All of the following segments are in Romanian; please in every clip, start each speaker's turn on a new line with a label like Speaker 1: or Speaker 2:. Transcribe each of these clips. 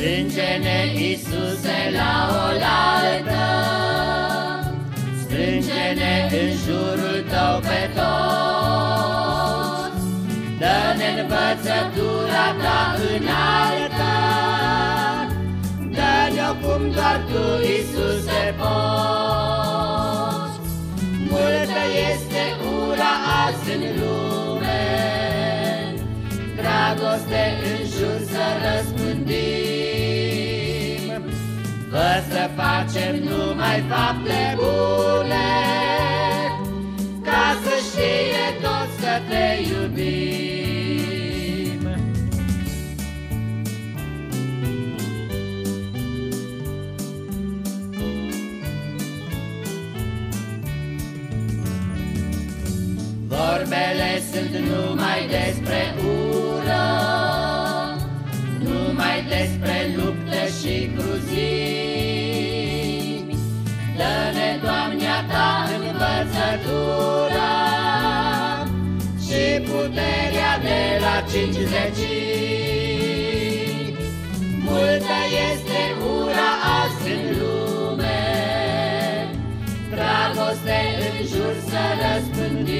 Speaker 1: Strânge-ne, Iisuse, la oaltă, Strânge-ne în jurul Tău pe toți, Dă-ne învățătura Ta înaltă, Dă-ne-o cum doar Tu, Iisuse, poți. Multă este ura azi în lume, Dragoste în Fă să facem numai fapte bune, Ca să știe toți că te iubim. Vorbele sunt numai despre ură, Numai despre luptă și cruzimi. De la cincizecii. Multă este ura azi în lume, Dragoste în jur să răspândim,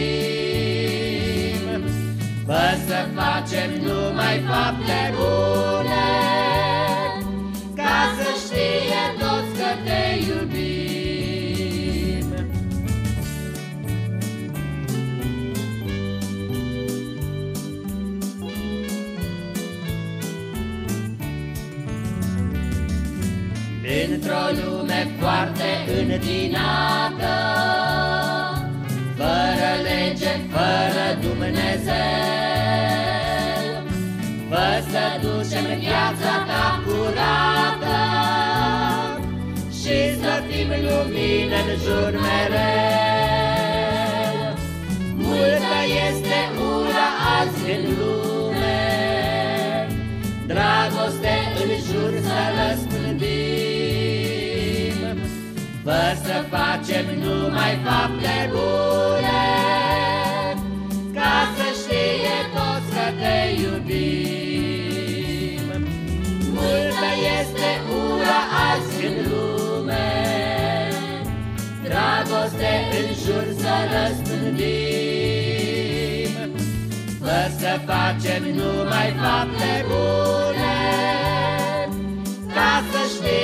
Speaker 1: Fă să facem numai fapte bune, Ca să știe toți că te iubim. Într-o lume foarte întinată, Fără lege, fără Dumnezeu, Fă să ducem viața ta curată Și să fim lumină în jur mereu. Multă este ura azi în lume, Dragoste în jur să răspândim, Fă să facem numai fapte bune, Ca să știe toți că te iubim. Multă este ura azi în lume, Dragoste în jur să răspândim, Fă să facem numai fapte bune, Ca să știe